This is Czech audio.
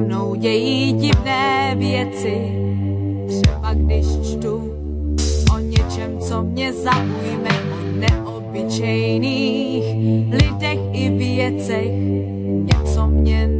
Mnou dějí divné věci. Třeba když čtu o něčem, co mě zaujme, o neobyčejných lidech i věcech. Něco mě